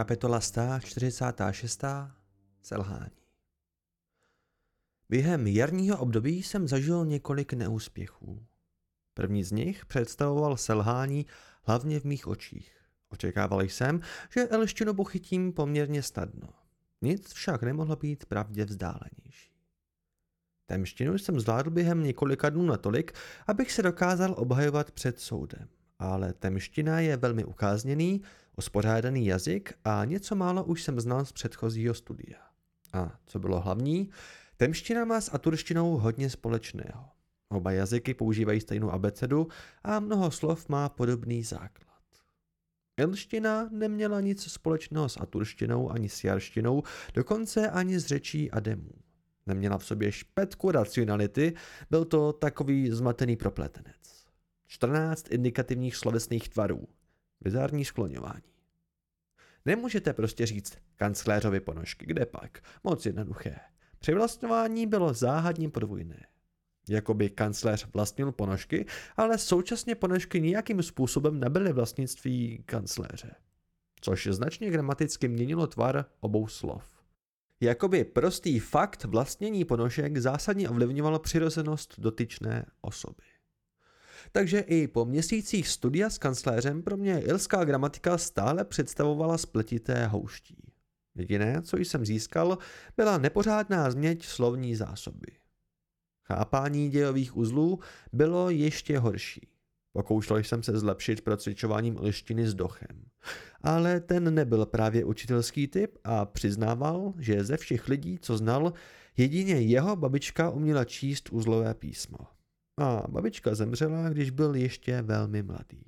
Kapitola 146. Selhání Během jarního období jsem zažil několik neúspěchů. První z nich představoval selhání hlavně v mých očích. Očekával jsem, že elštinu pochytím poměrně snadno. Nic však nemohlo být pravdě vzdálenější. Temštinu jsem zvládl během několika dnů natolik, abych se dokázal obhajovat před soudem. Ale temština je velmi ukázněný, uspořádaný jazyk a něco málo už jsem znal z předchozího studia. A co bylo hlavní, temština má s aturštinou hodně společného. Oba jazyky používají stejnou abecedu a mnoho slov má podobný základ. Elština neměla nic společného s aturštinou ani s jarštinou, dokonce ani s řečí ademů. Neměla v sobě špetku racionality, byl to takový zmatený propletenec. 14 indikativních slovesných tvarů. Bizární skloňování. Nemůžete prostě říct kancléřovi ponožky, kde pak? Moc jednoduché. Přivlastňování bylo záhadně podvojné. Jakoby kancléř vlastnil ponožky, ale současně ponožky nějakým způsobem nebyly vlastnictví kancléře. Což značně gramaticky měnilo tvar obou slov. Jakoby prostý fakt vlastnění ponožek zásadně ovlivňoval přirozenost dotyčné osoby. Takže i po měsících studia s kancléřem pro mě ilská gramatika stále představovala spletité houští. Jediné, co jsem získal, byla nepořádná změť slovní zásoby. Chápání dějových uzlů bylo ještě horší. Pokoušel jsem se zlepšit procvičováním lištiny s dochem. Ale ten nebyl právě učitelský typ a přiznával, že ze všech lidí, co znal, jedině jeho babička uměla číst uzlové písmo. A babička zemřela, když byl ještě velmi mladý.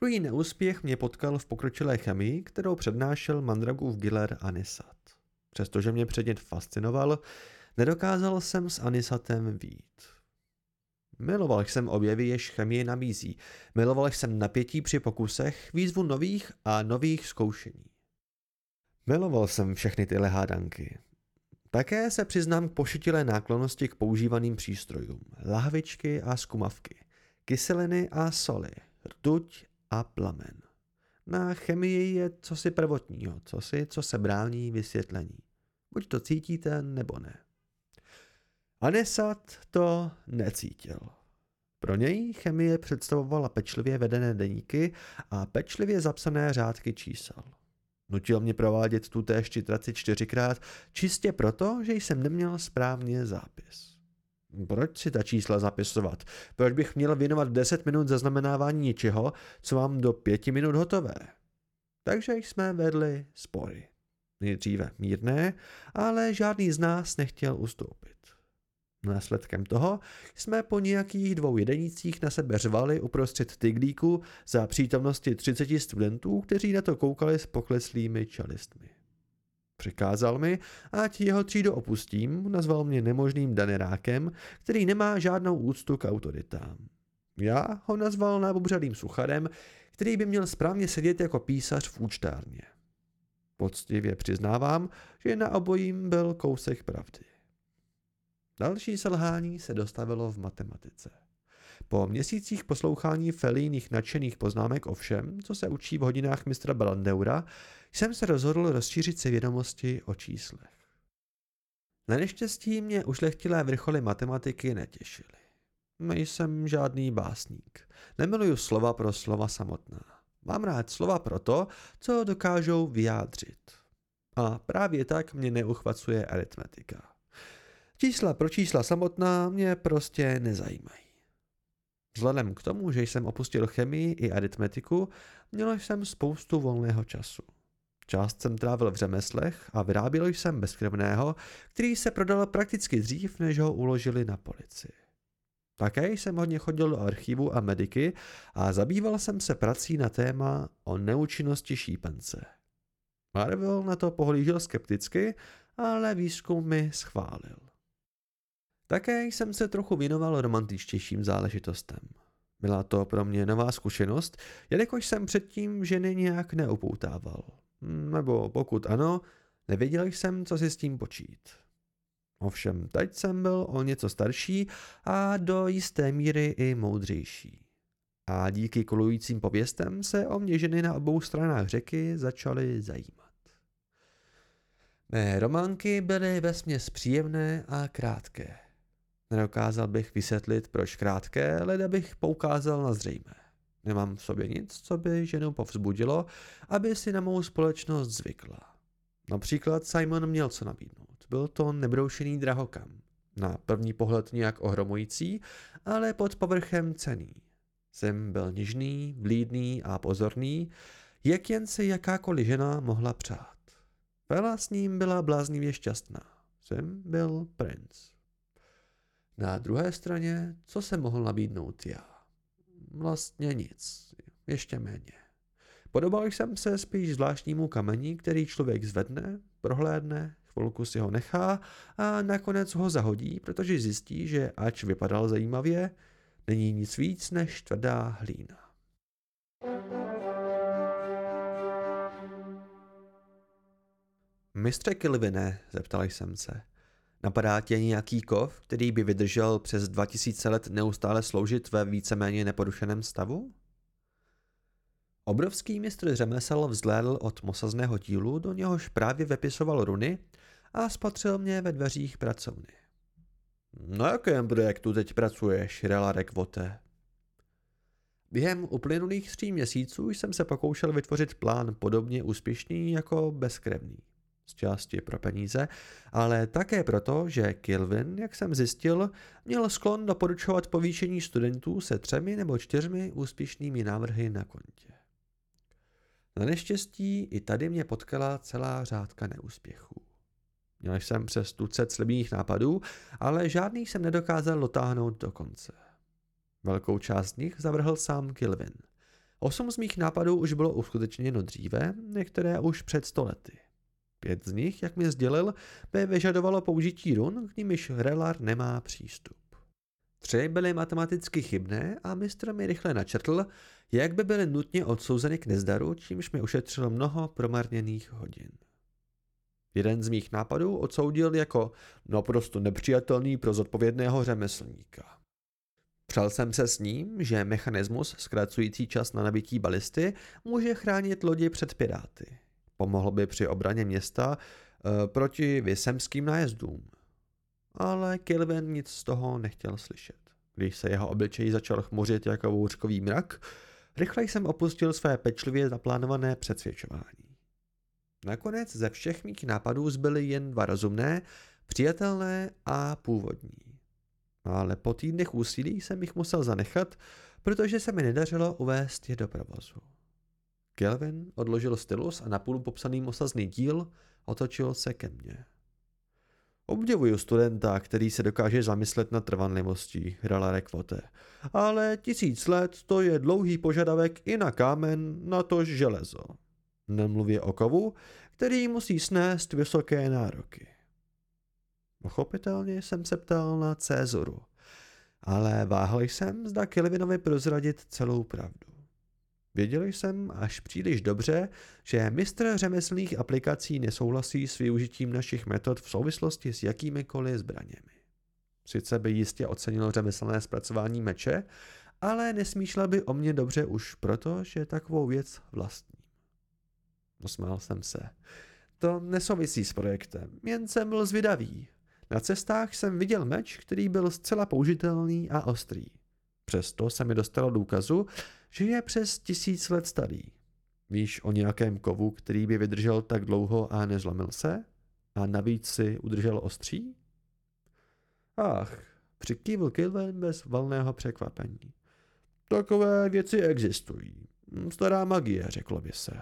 Druhý neúspěch mě potkal v pokročilé chemii, kterou přednášel Mandragův Giller Anisat. Přestože mě předmět fascinoval, Nedokázal jsem s Anisatem vít. Miloval jsem objevy, jež chemie nabízí. Miloval jsem napětí při pokusech, výzvu nových a nových zkoušení. Miloval jsem všechny tyhle hádanky. Také se přiznám k pošetilé náklonosti k používaným přístrojům. Lahvičky a skumavky, kyseliny a soli, rtuť a plamen. Na chemii je cosi prvotního, cosi, co se brání vysvětlení. Buď to cítíte, nebo ne. Anesat to necítil. Pro něj chemie představovala pečlivě vedené deníky a pečlivě zapsané řádky čísel. Nutil mě provádět tu též čitraci čtyřikrát, čistě proto, že jsem neměl správně zápis. Proč si ta čísla zapisovat? Proč bych měl věnovat 10 minut zaznamenávání něčeho, co mám do pěti minut hotové? Takže jsme vedli spory. Nejdříve mírné, ale žádný z nás nechtěl ustoupit. Následkem toho jsme po nějakých dvou jedenících na sebe řvali uprostřed tyglíku za přítomnosti 30 studentů, kteří na to koukali s pokleslými čelistmi. Přikázal mi, ať jeho třídu opustím, nazval mě nemožným danerákem, který nemá žádnou úctu k autoritám. Já ho nazval nábobřadým sucharem, který by měl správně sedět jako písař v účtárně. Poctivě přiznávám, že na obojím byl kousek pravdy. Další selhání se dostavilo v matematice. Po měsících poslouchání Felíných nadšených poznámek o všem, co se učí v hodinách mistra Balandeura, jsem se rozhodl rozšířit si vědomosti o číslech. Na neštěstí mě ušlechtilé vrcholy matematiky netěšily. Nejsem žádný básník. Nemiluju slova pro slova samotná. Mám rád slova pro to, co dokážou vyjádřit. A právě tak mě neuchvacuje aritmetika. Čísla pro čísla samotná mě prostě nezajímají. Vzhledem k tomu, že jsem opustil chemii i aritmetiku, měl jsem spoustu volného času. Část jsem trávil v řemeslech a vyráběl jsem bezkrevného, který se prodal prakticky dřív, než ho uložili na policii. Také jsem hodně chodil do archivu a mediky a zabýval jsem se prací na téma o neúčinnosti šípence. Marvel na to pohlížel skepticky, ale výzkum mi schválil. Také jsem se trochu věnoval romantičtějším záležitostem. Byla to pro mě nová zkušenost, jelikož jsem předtím ženy nějak neupoutával. Nebo pokud ano, nevěděl jsem, co si s tím počít. Ovšem, teď jsem byl o něco starší a do jisté míry i moudřejší. A díky kolujícím pověstem se o mě ženy na obou stranách řeky začaly zajímat. Mé románky byly vesměs příjemné a krátké. Nedokázal bych vysvětlit, proč krátké, ale bych poukázal na zřejmé. Nemám v sobě nic, co by ženu povzbudilo, aby si na mou společnost zvykla. Například Simon měl co nabídnout. Byl to nebroušený drahokam. Na první pohled nějak ohromující, ale pod povrchem cený. Jsem byl nižný, blídný a pozorný, jak jen se jakákoliv žena mohla přát. Vela s ním byla bláznivě šťastná. Jsem byl princ. Na druhé straně, co se mohl nabídnout já? Vlastně nic, ještě méně. Podobal jsem se spíš zvláštnímu kamení, který člověk zvedne, prohlédne, chvilku si ho nechá a nakonec ho zahodí, protože zjistí, že ač vypadal zajímavě, není nic víc než tvrdá hlína. Mistře Kilvine, zeptal jsem se, napadá tě nějaký kov, který by vydržel přes 2000 let neustále sloužit ve víceméně neporušeném stavu? Obrovský mistr řemesel vzhlédl od mosazného dílu, do něhož právě vepisoval runy a spatřil mě ve dveřích pracovny. Na jakém projektu teď pracuješ, Relarek Vote? Během uplynulých tří měsíců jsem se pokoušel vytvořit plán podobně úspěšný jako bezkrevný. Z části pro peníze, ale také proto, že Kilvin, jak jsem zjistil, měl sklon doporučovat povýšení studentů se třemi nebo čtyřmi úspěšnými návrhy na kontě. Na neštěstí i tady mě potkala celá řádka neúspěchů. Měl jsem přes tucet slibných nápadů, ale žádný jsem nedokázal dotáhnout do konce. Velkou část z nich zavrhl sám Kilvin. Osm z mých nápadů už bylo uskutečněno dříve, některé už před stolety. Pět z nich, jak mi sdělil, by vyžadovalo použití run, k nimiž Relar nemá přístup. Tři byly matematicky chybné a mistr mi rychle načrtl, jak by byly nutně odsouzeny k nezdaru, čímž mi ušetřil mnoho promarněných hodin. Jeden z mých nápadů odsoudil jako naprosto nepřijatelný pro zodpovědného řemeslníka. Přel jsem se s ním, že mechanismus zkracující čas na nabití balisty může chránit lodi před piráty. Pomohl by při obraně města e, proti vysemským nájezdům. Ale Kilvin nic z toho nechtěl slyšet. Když se jeho obličej začal chmuřit jako bouřkový mrak, rychle jsem opustil své pečlivě zaplánované přesvědčování. Nakonec ze všech mých nápadů zbyly jen dva rozumné, přijatelné a původní. Ale po týdnech úsilí jsem jich musel zanechat, protože se mi nedařilo uvést je do provozu. Kelvin odložil stylus a napůl popsaný osazný díl otočil se ke mně. Obdivuju studenta, který se dokáže zamyslet na trvanlivostí, hrala Rekvote. Ale tisíc let to je dlouhý požadavek i na kámen, na tož železo nemluvě o kovu, který musí snést vysoké nároky. Pochopitelně jsem se ptal na Cézoru, ale váhal jsem, zda Kelvinovi prozradit celou pravdu. Věděl jsem až příliš dobře, že mistr řemeslných aplikací nesouhlasí s využitím našich metod v souvislosti s jakýmikoliv zbraněmi. Sice by jistě ocenil řemeslné zpracování meče, ale nesmýšlel by o mě dobře už proto, že takovou věc vlastní. Usmál jsem se. To nesouvisí s projektem, jen jsem byl zvědavý. Na cestách jsem viděl meč, který byl zcela použitelný a ostrý. Přesto se mi dostalo důkazu, že je přes tisíc let starý. Víš o nějakém kovu, který by vydržel tak dlouho a nezlomil se? A navíc si udržel ostří? Ach, přikývl Kilven bez valného překvapení. Takové věci existují. Stará magie, řeklo by se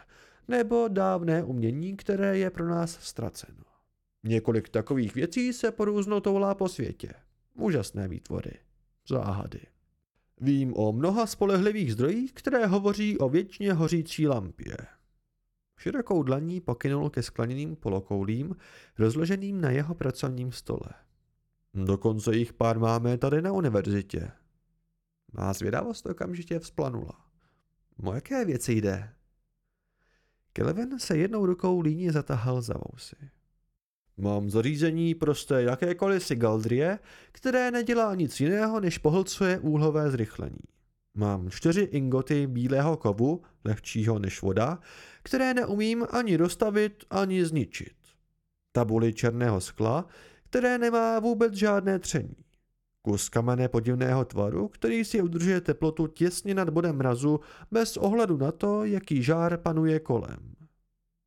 nebo dávné umění, které je pro nás ztraceno. Několik takových věcí se porůzno toulá po světě. Úžasné výtvory. Záhady. Vím o mnoha spolehlivých zdrojích, které hovoří o věčně hořící lampě. Širokou dlaní pokynul ke skleněným polokoulím, rozloženým na jeho pracovním stole. Dokonce jich pár máme tady na univerzitě. Má zvědavost okamžitě vzplanula. O jaké věci jde? Kelvin se jednou rukou líně zatahal za vousy. Mám zařízení prostě jakékoliv sigaldrie, které nedělá nic jiného, než pohlcuje úhlové zrychlení. Mám čtyři ingoty bílého kovu, lehčího než voda, které neumím ani dostavit, ani zničit. Tabuli černého skla, které nemá vůbec žádné tření. Kus kamene podivného tvaru, který si udržuje teplotu těsně nad bodem mrazu bez ohledu na to, jaký žár panuje kolem.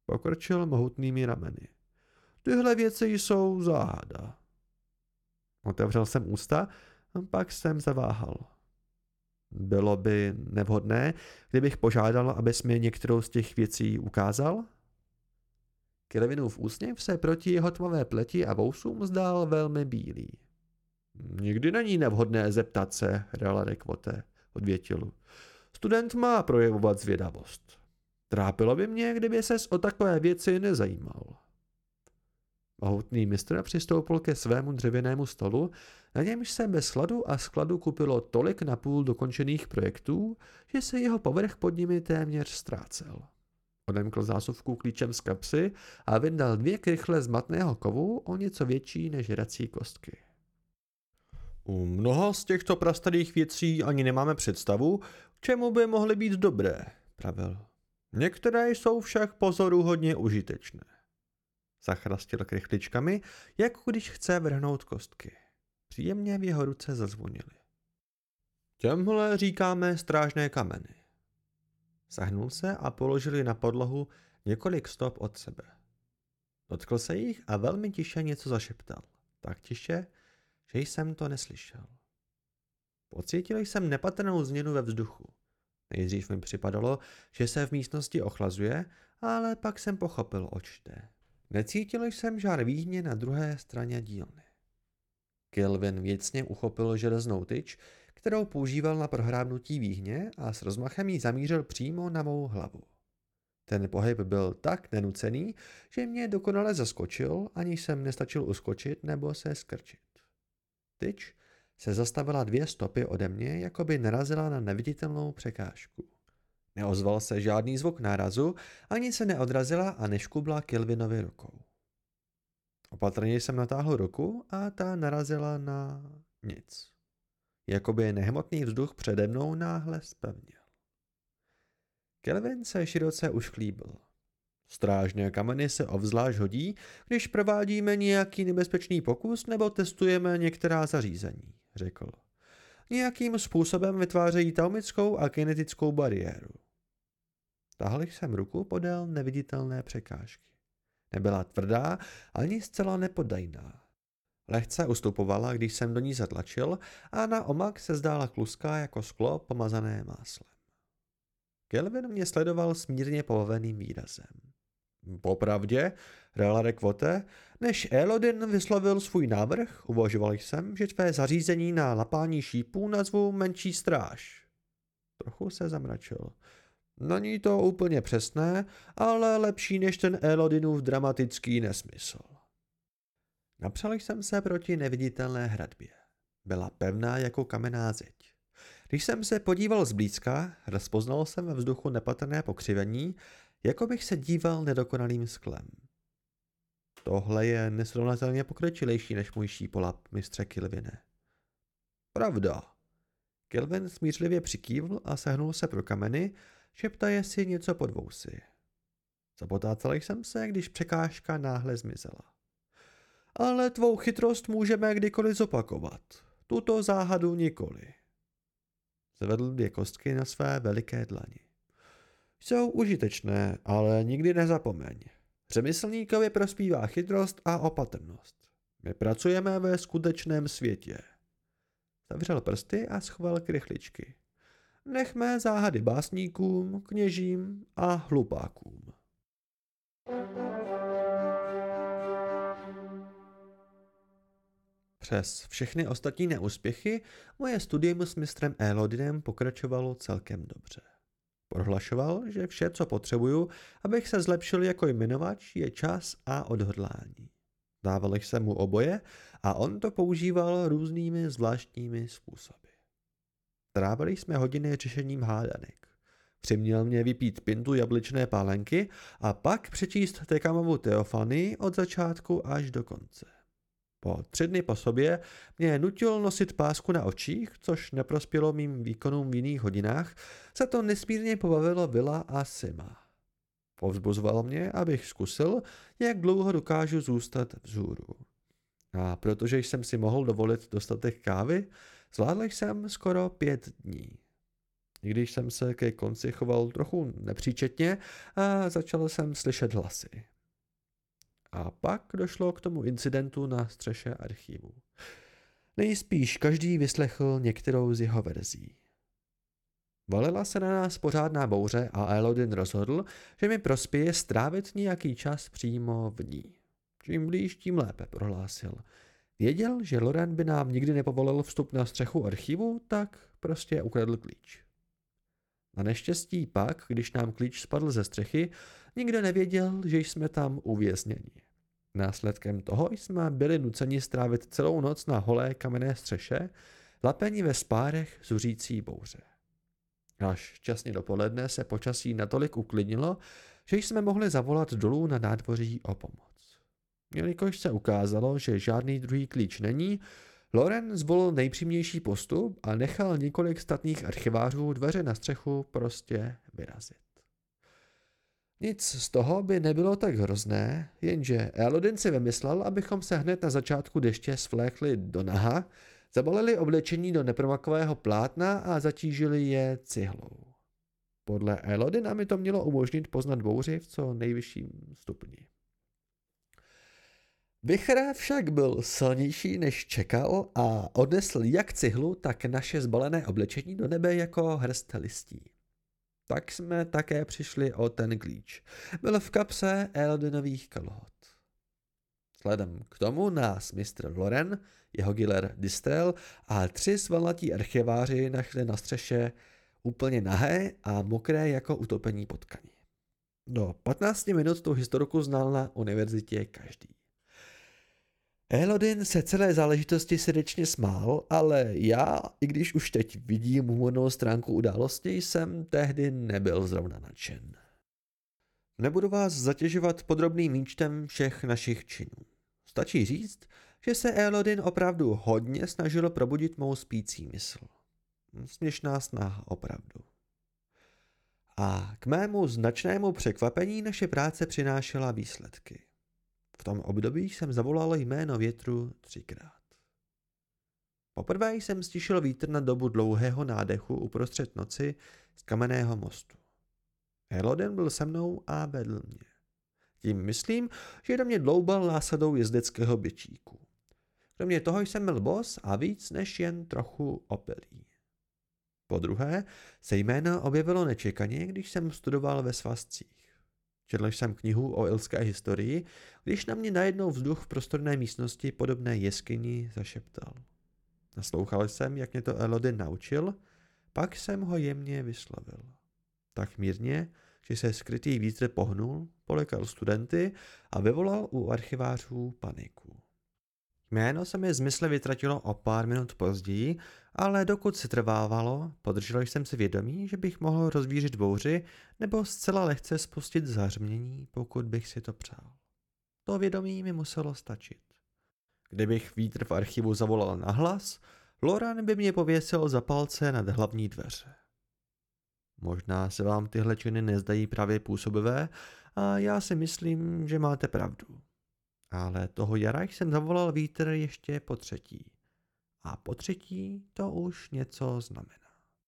Pokrčil mohutnými rameny. Tyhle věci jsou záhada. Otevřel jsem ústa, pak jsem zaváhal. Bylo by nevhodné, kdybych požádal, abys mi některou z těch věcí ukázal? Kelvinův úsměv se proti jeho tmavé pleti a vousům zdál velmi bílý. Nikdy není nevhodné zeptat se, Relare Quote, odvětil. Student má projevovat zvědavost. Trápilo by mě, kdyby ses o takové věci nezajímal. Mohutný mistr přistoupil ke svému dřevěnému stolu, na němž se bez sladu a skladu kupilo tolik napůl dokončených projektů, že se jeho povrch pod nimi téměř ztrácel. Odemkl zásuvku klíčem z kapsy a vyndal dvě krychle z matného kovu o něco větší než hrací kostky. U mnoha z těchto prastarých věcí ani nemáme představu, čemu by mohly být dobré, pravil. Některé jsou však pozoruhodně užitečné. Zachrastil krychličkami, jako když chce vrhnout kostky. Příjemně v jeho ruce zazvonily. Těmhle říkáme strážné kameny. Zahnul se a položili na podlahu několik stop od sebe. Dotkl se jich a velmi tiše něco zašeptal. Tak tiše, že jsem to neslyšel. Pocítil jsem nepatrnou změnu ve vzduchu. Nejdřív mi připadalo, že se v místnosti ochlazuje, ale pak jsem pochopil, oč jde. Necítil jsem žár výhně na druhé straně dílny. Kelvin věcně uchopil železnou tyč, kterou používal na prohrábnutí výhně a s rozmachem ji zamířil přímo na mou hlavu. Ten pohyb byl tak nenucený, že mě dokonale zaskočil, ani jsem nestačil uskočit nebo se skrčit. Tyč se zastavila dvě stopy ode mě, jako by narazila na neviditelnou překážku. Neozval se žádný zvuk nárazu, ani se neodrazila a neškubla Kilvinovi rukou. Opatrně jsem natáhl ruku a ta narazila na nic. Jakoby nehmotný vzduch přede mnou náhle spevnil. Kelvin se široce ušklíbil. Strážné kameny se obzvlášť hodí, když provádíme nějaký nebezpečný pokus nebo testujeme některá zařízení, řekl. Nějakým způsobem vytvářejí taumickou a kinetickou bariéru. Tahl jsem ruku podél neviditelné překážky. Nebyla tvrdá ani zcela nepodajná. Lehce ustupovala, když jsem do ní zatlačil a na omak se zdála kluská jako sklo pomazané máslem. Kelvin mě sledoval s mírně povaveným výrazem. Popravdě, Relare Quote, než Elodin vyslovil svůj návrh, uvažoval jsem, že tvé zařízení na lapání šípů nazvu menší stráž. Trochu se zamračil. Není to úplně přesné, ale lepší než ten Elodinův dramatický nesmysl. Napřel jsem se proti neviditelné hradbě. Byla pevná jako kamenná zeď. Když jsem se podíval zblízka, rozpoznal jsem ve vzduchu nepatrné pokřivení, jako bych se díval nedokonalým sklem. Tohle je nesrovnatelně pokročilejší než můj šípolap, mistře Kilvine. Pravda. Kelvin smířlivě přikývl a sehnul se pro kameny, šeptaje si něco pod vousy. Zapotácal jsem se, když překážka náhle zmizela. Ale tvou chytrost můžeme kdykoliv zopakovat. Tuto záhadu nikoli. Zvedl dvě kostky na své veliké dlani. Jsou užitečné, ale nikdy nezapomeň. Řemeslníkovi prospívá chytrost a opatrnost. My pracujeme ve skutečném světě. Zavřel prsty a schoval krychličky. Nechme záhady básníkům, kněžím a hlupákům. Přes všechny ostatní neúspěchy moje studium s mistrem Elodinem pokračovalo celkem dobře. Prohlašoval, že vše, co potřebuju, abych se zlepšil jako jmenovač, je čas a odhodlání. Dával jsem mu oboje a on to používal různými zvláštními způsoby. Trávili jsme hodiny řešením hádanek. Přiměl mě vypít pintu jablečné pálenky a pak přečíst Tekamovu Teofany od začátku až do konce. Po tři dny po sobě mě nutil nosit pásku na očích, což neprospělo mým výkonům v jiných hodinách, se to nesmírně pobavilo Vila a Sima. Povzbuzoval mě, abych zkusil, jak dlouho dokážu zůstat vzhůru. A protože jsem si mohl dovolit dostatek kávy, zvládl jsem skoro pět dní. I když jsem se ke konci choval trochu nepříčetně a začal jsem slyšet hlasy. A pak došlo k tomu incidentu na střeše archivu. Nejspíš každý vyslechl některou z jeho verzí. Valila se na nás pořádná bouře a Elodin rozhodl, že mi prospěje strávit nějaký čas přímo v ní. Čím blíž, tím lépe, prohlásil. Věděl, že Loren by nám nikdy nepovolil vstup na střechu archivu, tak prostě ukradl klíč. Na neštěstí pak, když nám klíč spadl ze střechy, nikdo nevěděl, že jsme tam uvězněni. Následkem toho jsme byli nuceni strávit celou noc na holé kamenné střeše, lapení ve spárech zuřící bouře. Až časně dopoledne se počasí natolik uklidnilo, že jsme mohli zavolat dolů na nádvoří o pomoc. Jelikož se ukázalo, že žádný druhý klíč není, Loren zvolil nejpřímější postup a nechal několik statných archivářů dveře na střechu prostě vyrazit. Nic z toho by nebylo tak hrozné, jenže Elodin si vymyslel, abychom se hned na začátku deště svlékli do naha, zabalili oblečení do nepromakového plátna a zatížili je cihlou. Podle Elodina mi to mělo umožnit poznat bouři v co nejvyšším stupni. Vichr však byl silnější než čekal a odnesl jak cihlu, tak naše zbalené oblečení do nebe jako hrst listí. Tak jsme také přišli o ten klíč. Byl v kapse Eldinových kalhot. Vzhledem k tomu nás mistr Loren, jeho giller Distrel a tři svalnatí archiváři našli na střeše úplně nahé a mokré jako utopení potkaní. Do 15 minut tu historiku znal na univerzitě každý. Elodin se celé záležitosti srdečně smál, ale já, i když už teď vidím humornou stránku události, jsem tehdy nebyl zrovna nadšen. Nebudu vás zatěžovat podrobným výčtem všech našich činů. Stačí říct, že se Elodin opravdu hodně snažil probudit mou spící mysl. Směšná snaha opravdu. A k mému značnému překvapení naše práce přinášela výsledky. V tom období jsem zavolal jméno větru třikrát. Poprvé jsem stišil vítr na dobu dlouhého nádechu uprostřed noci z kamenného mostu. Heloden byl se mnou a vedl mě. Tím myslím, že do mě dloubal násadou jezdeckého byčíku. Kromě toho jsem byl bos a víc než jen trochu opilý. Po druhé se jméno objevilo nečekaně, když jsem studoval ve svazcích. Četl jsem knihu o ilské historii, když na mě najednou vzduch v prostorné místnosti podobné jeskyni zašeptal. Naslouchal jsem, jak mě to Elodin naučil, pak jsem ho jemně vyslovil. Tak mírně, že se skrytý vítr pohnul, polekal studenty a vyvolal u archivářů paniku. Jméno se mi z mysle vytratilo o pár minut později, ale dokud se trvávalo, podržel jsem si vědomí, že bych mohl rozvířit bouři nebo zcela lehce spustit zahřmění, pokud bych si to přál. To vědomí mi muselo stačit. Kdybych vítr v archivu zavolal na hlas, Loran by mě pověsil za palce nad hlavní dveře. Možná se vám tyhle činy nezdají právě působivé a já si myslím, že máte pravdu. Ale toho jara jsem zavolal vítr ještě po třetí. A po třetí to už něco znamená.